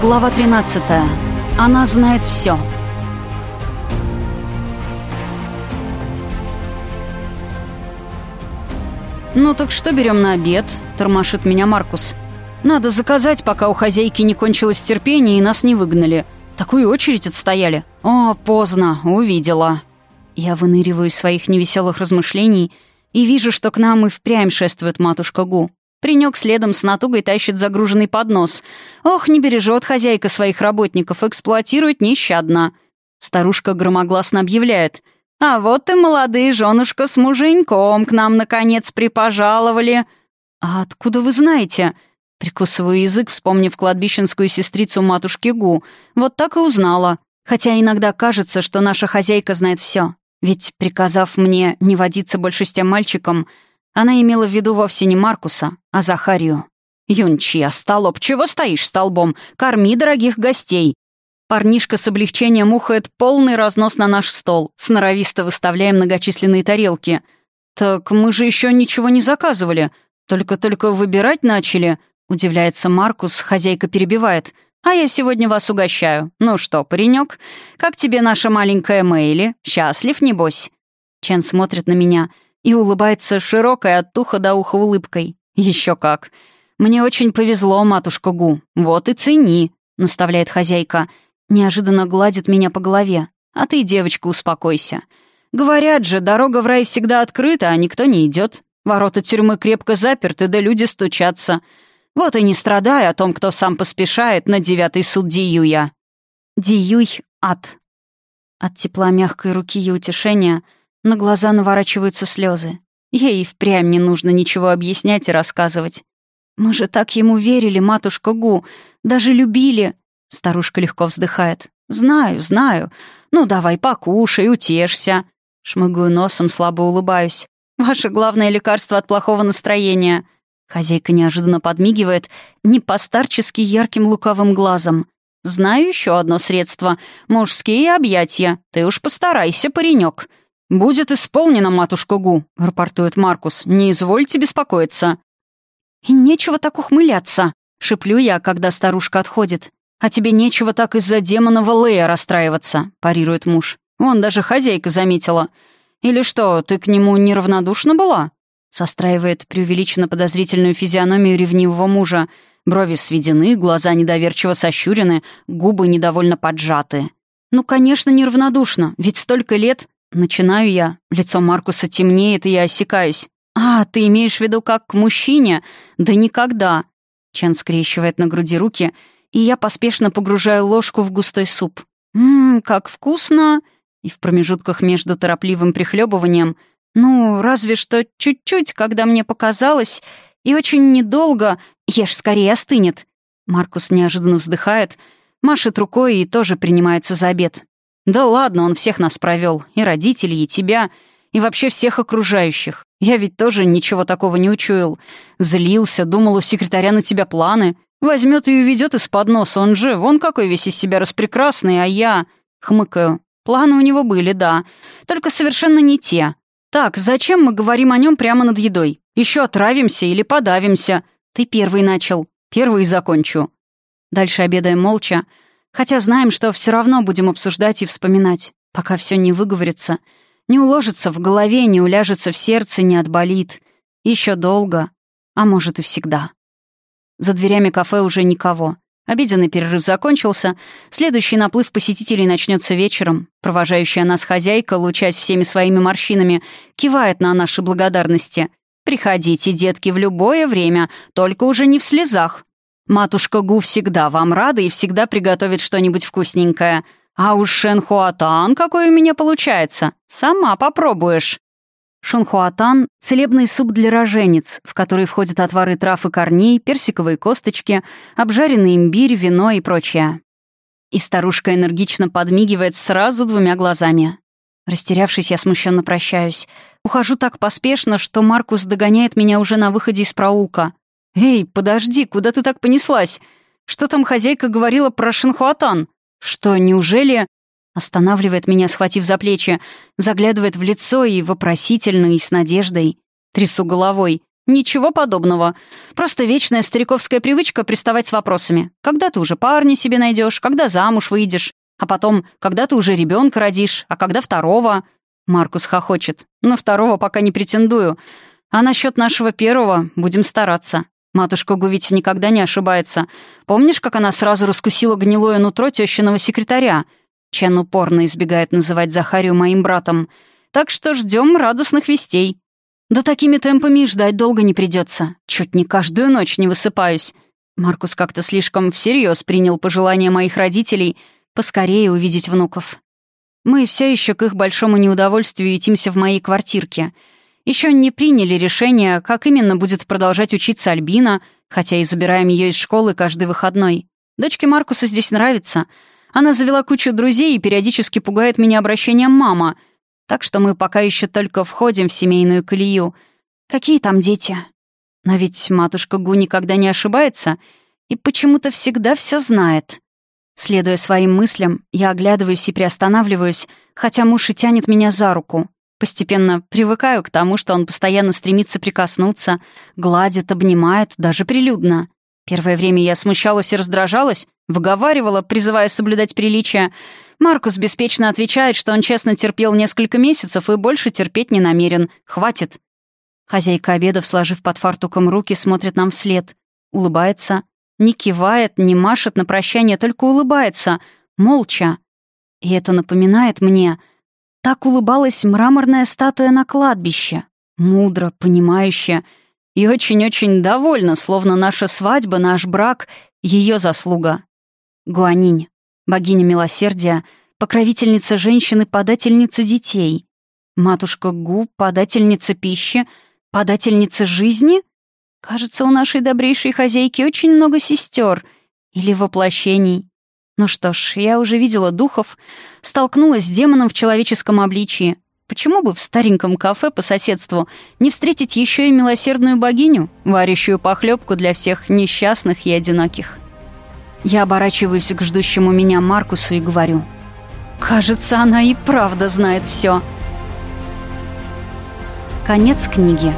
Глава 13. Она знает все. «Ну так что берем на обед?» — тормошит меня Маркус. «Надо заказать, пока у хозяйки не кончилось терпение и нас не выгнали. Такую очередь отстояли. О, поздно, увидела». Я выныриваю из своих невеселых размышлений и вижу, что к нам и впрямь шествует матушка Гу. Принёк следом с натугой тащит загруженный поднос. Ох, не бережет хозяйка своих работников, эксплуатирует нещадно. Старушка громогласно объявляет. «А вот и молодые женушка с муженьком к нам, наконец, припожаловали». «А откуда вы знаете?» Прикусываю язык, вспомнив кладбищенскую сестрицу матушки Гу. Вот так и узнала. Хотя иногда кажется, что наша хозяйка знает все. Ведь, приказав мне не водиться больше с тем мальчиком, она имела в виду вовсе не Маркуса, а Захарию. «Юнчи, столоп, чего стоишь столбом? Корми дорогих гостей!» Парнишка с облегчением ухает полный разнос на наш стол, сноровисто выставляя многочисленные тарелки. «Так мы же еще ничего не заказывали. Только-только выбирать начали», — удивляется Маркус, хозяйка перебивает. «А я сегодня вас угощаю. Ну что, паренек, как тебе наша маленькая Мэйли? Счастлив, небось?» Чен смотрит на меня — и улыбается широкой от уха до уха улыбкой. Еще как. «Мне очень повезло, матушка Гу. Вот и цени», — наставляет хозяйка. Неожиданно гладит меня по голове. «А ты, девочка, успокойся. Говорят же, дорога в рай всегда открыта, а никто не идет. Ворота тюрьмы крепко заперты, да люди стучатся. Вот и не страдай о том, кто сам поспешает на девятый суд Диюя». Диюй — ад. От тепла мягкой руки и утешения — на глаза наворачиваются слезы. Ей впрямь не нужно ничего объяснять и рассказывать. «Мы же так ему верили, матушка Гу, даже любили!» Старушка легко вздыхает. «Знаю, знаю. Ну, давай покушай, утешься». Шмыгаю носом, слабо улыбаюсь. «Ваше главное лекарство от плохого настроения». Хозяйка неожиданно подмигивает не постарчески ярким лукавым глазом. «Знаю еще одно средство. Мужские объятия. Ты уж постарайся, паренек. «Будет исполнено, матушка Гу», — рапортует Маркус. «Не извольте беспокоиться». «И нечего так ухмыляться», — шеплю я, когда старушка отходит. «А тебе нечего так из-за демона Лея расстраиваться», — парирует муж. «Вон даже хозяйка заметила. Или что, ты к нему неравнодушна была?» Состраивает преувеличенно подозрительную физиономию ревнивого мужа. Брови сведены, глаза недоверчиво сощурены, губы недовольно поджаты. «Ну, конечно, неравнодушна, ведь столько лет...» Начинаю я. Лицо Маркуса темнеет, и я осекаюсь. «А, ты имеешь в виду как к мужчине? Да никогда!» Чен скрещивает на груди руки, и я поспешно погружаю ложку в густой суп. «Ммм, как вкусно!» И в промежутках между торопливым прихлебыванием «Ну, разве что чуть-чуть, когда мне показалось, и очень недолго, ешь скорее остынет». Маркус неожиданно вздыхает, машет рукой и тоже принимается за обед. Да ладно, он всех нас провел, и родителей, и тебя, и вообще всех окружающих. Я ведь тоже ничего такого не учуял. Злился, думал, у секретаря на тебя планы. Возьмет и уведет из-под носа, он же, вон какой весь из себя распрекрасный, а я... Хмыкаю. Планы у него были, да, только совершенно не те. Так, зачем мы говорим о нем прямо над едой? Еще отравимся или подавимся? Ты первый начал, первый закончу. Дальше обедаем молча, Хотя знаем, что все равно будем обсуждать и вспоминать, пока все не выговорится, не уложится в голове, не уляжется в сердце, не отболит. Еще долго, а может и всегда. За дверями кафе уже никого. Обеденный перерыв закончился, следующий наплыв посетителей начнется вечером. Провожающая нас хозяйка, лучась всеми своими морщинами, кивает на наши благодарности. «Приходите, детки, в любое время, только уже не в слезах. Матушка Гу всегда вам рада и всегда приготовит что-нибудь вкусненькое. А уж шенхуатан какой у меня получается. Сама попробуешь». Шунхуатан — целебный суп для роженец, в который входят отвары трав и корней, персиковые косточки, обжаренный имбирь, вино и прочее. И старушка энергично подмигивает сразу двумя глазами. Растерявшись, я смущенно прощаюсь. Ухожу так поспешно, что Маркус догоняет меня уже на выходе из проулка. «Эй, подожди, куда ты так понеслась? Что там хозяйка говорила про Шинхуатан? Что, неужели...» Останавливает меня, схватив за плечи, заглядывает в лицо и вопросительно, и с надеждой. Трясу головой. Ничего подобного. Просто вечная стариковская привычка приставать с вопросами. Когда ты уже парня себе найдешь, когда замуж выйдешь, а потом, когда ты уже ребенка родишь, а когда второго. Маркус хохочет. На второго пока не претендую. А насчет нашего первого будем стараться. Матушка Гу ведь никогда не ошибается. Помнишь, как она сразу раскусила гнилое нутро тещиного секретаря? Чен упорно избегает называть Захарию моим братом. Так что ждем радостных вестей. Да такими темпами ждать долго не придется. Чуть не каждую ночь не высыпаюсь. Маркус как-то слишком всерьез принял пожелания моих родителей поскорее увидеть внуков. Мы все еще к их большому неудовольствию ютимся в моей квартирке. Еще не приняли решение, как именно будет продолжать учиться Альбина, хотя и забираем ее из школы каждый выходной. Дочке Маркуса здесь нравится. Она завела кучу друзей и периодически пугает меня обращением «мама», так что мы пока еще только входим в семейную колею. Какие там дети? Но ведь матушка Гу никогда не ошибается и почему-то всегда все знает. Следуя своим мыслям, я оглядываюсь и приостанавливаюсь, хотя муж и тянет меня за руку. Постепенно привыкаю к тому, что он постоянно стремится прикоснуться, гладит, обнимает, даже прилюдно. Первое время я смущалась и раздражалась, выговаривала, призывая соблюдать приличия. Маркус беспечно отвечает, что он честно терпел несколько месяцев и больше терпеть не намерен. Хватит. Хозяйка обедов, сложив под фартуком руки, смотрит нам вслед. Улыбается, не кивает, не машет на прощание, только улыбается, молча. И это напоминает мне... Так улыбалась мраморная статуя на кладбище. Мудро, понимающе и очень-очень довольна, словно наша свадьба, наш брак — ее заслуга. Гуанинь, богиня милосердия, покровительница женщины, подательница детей. Матушка Гу — подательница пищи, подательница жизни — Кажется, у нашей добрейшей хозяйки очень много сестер или воплощений. Ну что ж, я уже видела духов, столкнулась с демоном в человеческом обличии. Почему бы в стареньком кафе по соседству не встретить еще и милосердную богиню, варящую похлебку для всех несчастных и одиноких? Я оборачиваюсь к ждущему меня Маркусу и говорю. «Кажется, она и правда знает все. Конец книги.